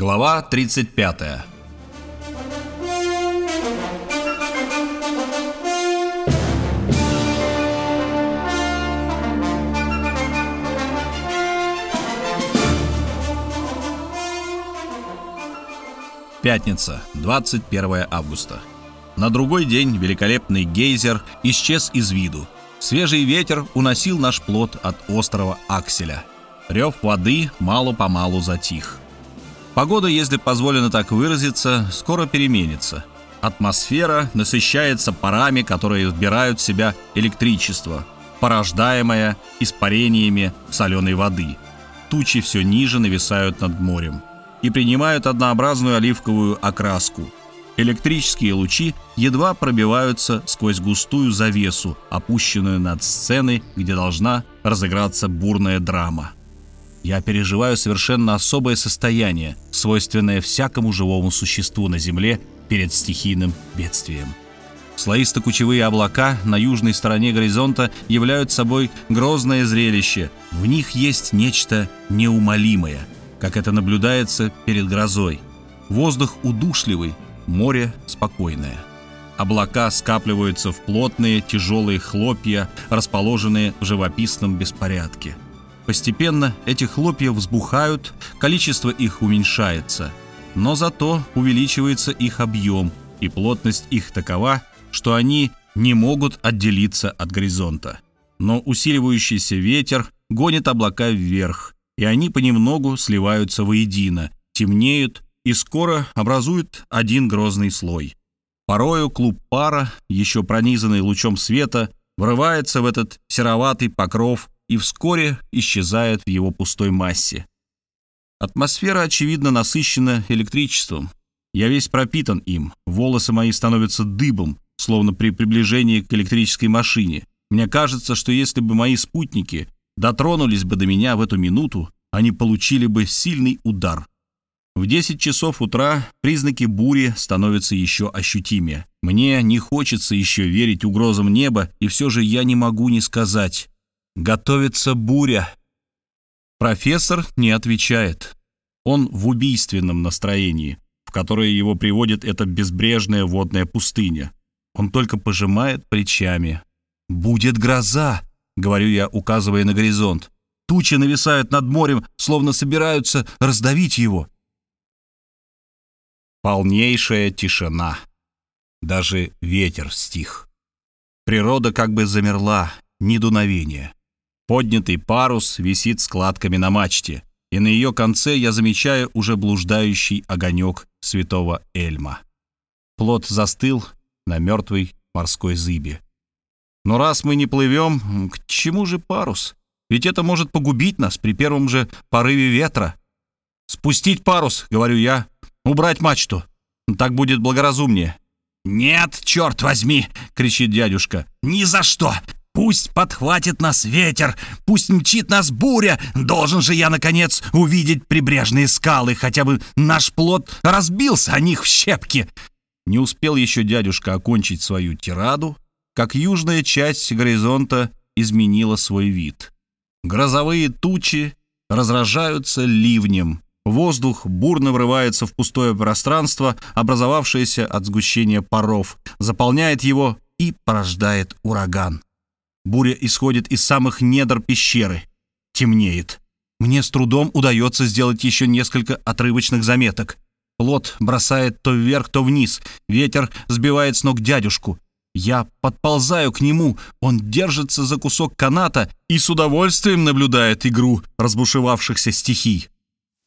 Глава 35 Пятница, 21 августа. На другой день великолепный гейзер исчез из виду. Свежий ветер уносил наш плод от острова Акселя. Рев воды мало-помалу затих. Погода, если позволено так выразиться, скоро переменится. Атмосфера насыщается парами, которые вбирают в себя электричество, порождаемое испарениями соленой воды. Тучи все ниже нависают над морем и принимают однообразную оливковую окраску. Электрические лучи едва пробиваются сквозь густую завесу, опущенную над сценой, где должна разыграться бурная драма. Я переживаю совершенно особое состояние, свойственное всякому живому существу на Земле перед стихийным бедствием. Слоисто-кучевые облака на южной стороне горизонта являют собой грозное зрелище. В них есть нечто неумолимое – как это наблюдается перед грозой. Воздух удушливый, море спокойное. Облака скапливаются в плотные тяжелые хлопья, расположенные в живописном беспорядке. Постепенно эти хлопья взбухают, количество их уменьшается, но зато увеличивается их объем, и плотность их такова, что они не могут отделиться от горизонта. Но усиливающийся ветер гонит облака вверх, и они понемногу сливаются воедино, темнеют и скоро образуют один грозный слой. Порою клуб пара, еще пронизанный лучом света, врывается в этот сероватый покров и вскоре исчезает в его пустой массе. Атмосфера, очевидно, насыщена электричеством. Я весь пропитан им, волосы мои становятся дыбом, словно при приближении к электрической машине. Мне кажется, что если бы мои спутники дотронулись бы до меня в эту минуту, они получили бы сильный удар. В 10 часов утра признаки бури становятся еще ощутимее. Мне не хочется еще верить угрозам неба, и все же я не могу не сказать. Готовится буря. Профессор не отвечает. Он в убийственном настроении, в которое его приводит эта безбрежная водная пустыня. Он только пожимает плечами. «Будет гроза!» говорю я, указывая на горизонт. Тучи нависают над морем, словно собираются раздавить его. Полнейшая тишина. Даже ветер стих. Природа как бы замерла, ни дуновения. Поднятый парус висит складками на мачте, и на ее конце я замечаю уже блуждающий огонек святого Эльма. Плот застыл на мертвой морской зыбе. Но раз мы не плывем, к чему же парус? Ведь это может погубить нас при первом же порыве ветра. «Спустить парус», — говорю я, — «убрать мачту. Так будет благоразумнее». «Нет, черт возьми!» — кричит дядюшка. «Ни за что! Пусть подхватит нас ветер, пусть мчит нас буря. Должен же я, наконец, увидеть прибрежные скалы, хотя бы наш плод разбился о них в щепки». Не успел еще дядюшка окончить свою тираду, как южная часть горизонта изменила свой вид. Грозовые тучи разражаются ливнем. Воздух бурно врывается в пустое пространство, образовавшееся от сгущения паров, заполняет его и порождает ураган. Буря исходит из самых недр пещеры. Темнеет. Мне с трудом удается сделать еще несколько отрывочных заметок. Плот бросает то вверх, то вниз. Ветер сбивает с ног дядюшку. Я подползаю к нему, он держится за кусок каната и с удовольствием наблюдает игру разбушевавшихся стихий.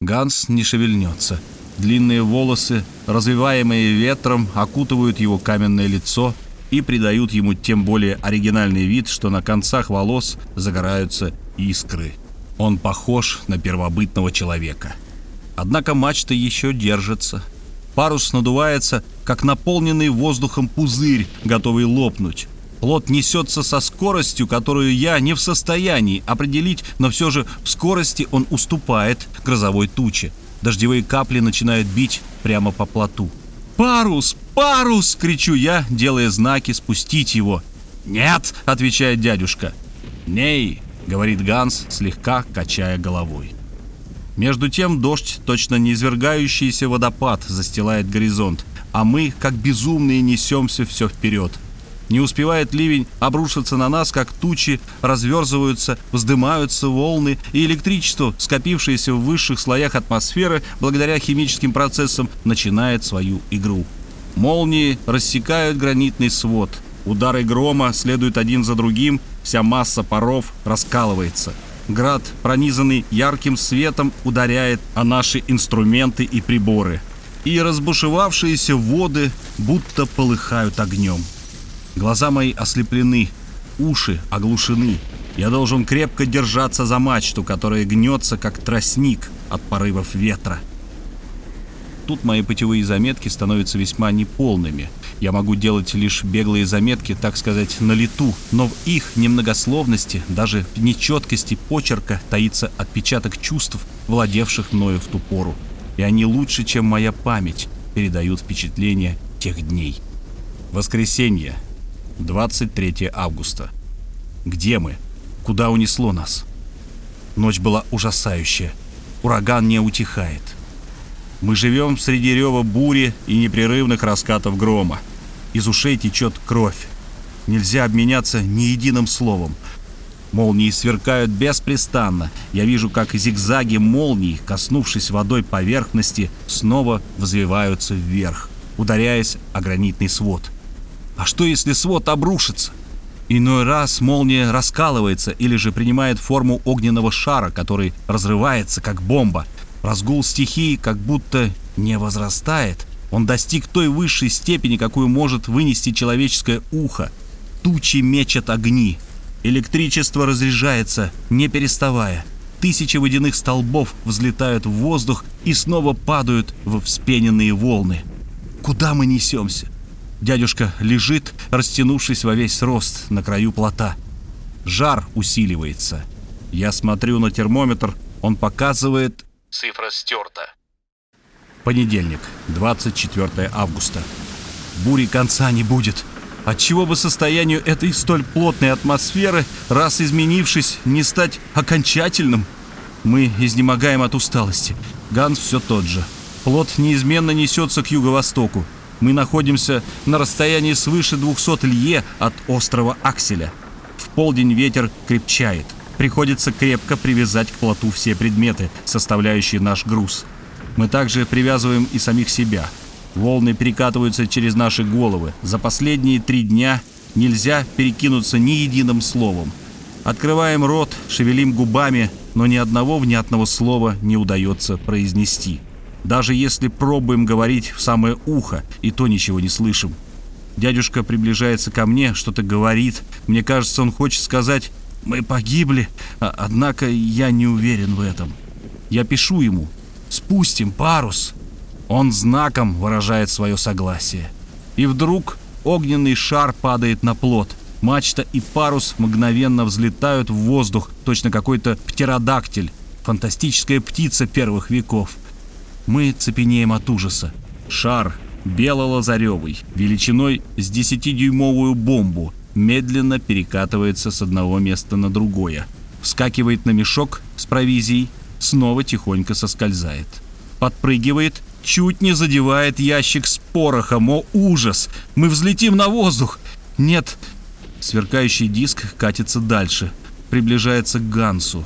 Ганс не шевельнется. Длинные волосы, развиваемые ветром, окутывают его каменное лицо и придают ему тем более оригинальный вид, что на концах волос загораются искры. Он похож на первобытного человека. Однако мачта еще держится. Парус надувается, как наполненный воздухом пузырь, готовый лопнуть. Плот несется со скоростью, которую я не в состоянии определить, но все же в скорости он уступает грозовой туче. Дождевые капли начинают бить прямо по плоту. «Парус! Парус!» — кричу я, делая знаки спустить его. «Нет!» — отвечает дядюшка. «Ней!» — говорит Ганс, слегка качая головой. Между тем дождь, точно неизвергающийся водопад, застилает горизонт, а мы, как безумные, несемся все вперед. Не успевает ливень обрушиться на нас, как тучи разверзываются, вздымаются волны, и электричество, скопившееся в высших слоях атмосферы благодаря химическим процессам, начинает свою игру. Молнии рассекают гранитный свод. Удары грома следуют один за другим, вся масса паров раскалывается. Град, пронизанный ярким светом, ударяет о наши инструменты и приборы. И разбушевавшиеся воды будто полыхают огнем. Глаза мои ослеплены, уши оглушены. Я должен крепко держаться за мачту, которая гнется, как тростник от порывов ветра. Тут мои путевые заметки становятся весьма неполными. Я могу делать лишь беглые заметки, так сказать, на лету, но в их немногословности, даже в нечеткости почерка таится отпечаток чувств, владевших мною в ту пору. И они лучше, чем моя память, передают впечатления тех дней. Воскресенье, 23 августа. Где мы? Куда унесло нас? Ночь была ужасающая. Ураган не утихает. Мы живем среди рева бури и непрерывных раскатов грома. Из ушей течет кровь. Нельзя обменяться ни единым словом. Молнии сверкают беспрестанно. Я вижу, как зигзаги молний, коснувшись водой поверхности, снова взвиваются вверх, ударяясь о гранитный свод. А что, если свод обрушится? Иной раз молния раскалывается или же принимает форму огненного шара, который разрывается, как бомба. Разгул стихии как будто не возрастает. Он достиг той высшей степени, какую может вынести человеческое ухо. Тучи мечат огни. Электричество разряжается, не переставая. Тысячи водяных столбов взлетают в воздух и снова падают в вспененные волны. Куда мы несемся? Дядюшка лежит, растянувшись во весь рост на краю плота. Жар усиливается. Я смотрю на термометр, он показывает... Цифра стерта. Понедельник, 24 августа. Бури конца не будет. Отчего бы состоянию этой столь плотной атмосферы, раз изменившись, не стать окончательным? Мы изнемогаем от усталости. Ганс все тот же. Плот неизменно несется к юго-востоку. Мы находимся на расстоянии свыше 200 лье от острова Акселя. В полдень ветер крепчает. Приходится крепко привязать к плоту все предметы, составляющие наш груз. Мы также привязываем и самих себя. Волны перекатываются через наши головы. За последние три дня нельзя перекинуться ни единым словом. Открываем рот, шевелим губами, но ни одного внятного слова не удается произнести. Даже если пробуем говорить в самое ухо, и то ничего не слышим. Дядюшка приближается ко мне, что-то говорит. Мне кажется, он хочет сказать «Мы погибли», а, однако я не уверен в этом. Я пишу ему «Спустим парус». Он знаком выражает свое согласие. И вдруг огненный шар падает на плот. Мачта и парус мгновенно взлетают в воздух, точно какой-то птеродактиль, фантастическая птица первых веков. Мы цепенеем от ужаса. Шар, бело-лазаревый, величиной с 10-дюймовую бомбу, медленно перекатывается с одного места на другое. Вскакивает на мешок с провизией, снова тихонько соскользает. Подпрыгивает, чуть не задевает ящик с порохом. О, ужас! Мы взлетим на воздух! Нет! Сверкающий диск катится дальше, приближается к Гансу,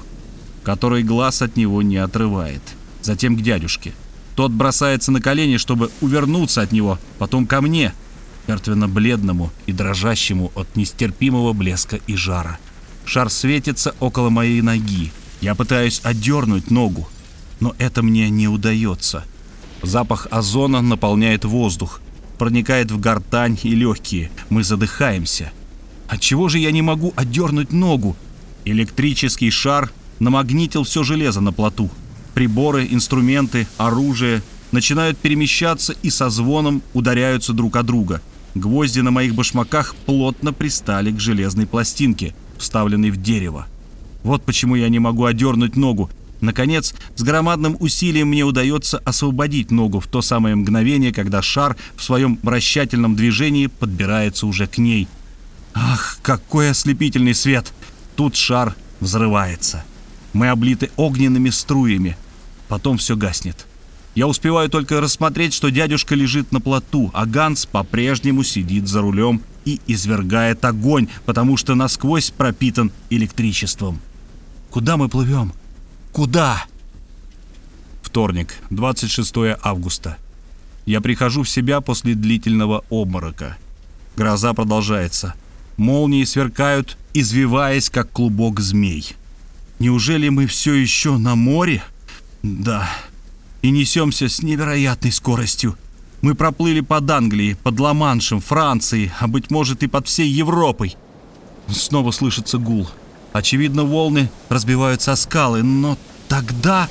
который глаз от него не отрывает. Затем к дядюшке — тот бросается на колени, чтобы увернуться от него, потом ко мне, мертвенно-бледному и дрожащему от нестерпимого блеска и жара. Шар светится около моей ноги. Я пытаюсь отдернуть ногу, но это мне не удается. Запах озона наполняет воздух, проникает в гортань и легкие. Мы задыхаемся. Отчего же я не могу отдернуть ногу? Электрический шар намагнитил все железо на плоту приборы, инструменты, оружие начинают перемещаться и со звоном ударяются друг о друга. Гвозди на моих башмаках плотно пристали к железной пластинке, вставленной в дерево. Вот почему я не могу одернуть ногу. Наконец, с громадным усилием мне удается освободить ногу в то самое мгновение, когда шар в своем вращательном движении подбирается уже к ней. Ах, какой ослепительный свет! Тут шар взрывается. Мы облиты огненными струями. Потом все гаснет. Я успеваю только рассмотреть, что дядюшка лежит на плоту, а Ганс по-прежнему сидит за рулем и извергает огонь, потому что насквозь пропитан электричеством. Куда мы плывем? Куда? Вторник, 26 августа. Я прихожу в себя после длительного обморока. Гроза продолжается. Молнии сверкают, извиваясь, как клубок змей. Неужели мы все еще на море? Да. И несемся с невероятной скоростью. Мы проплыли под Англией, под Ла-Маншем, Францией, а быть может и под всей Европой. Снова слышится гул. Очевидно, волны разбиваются о скалы, но тогда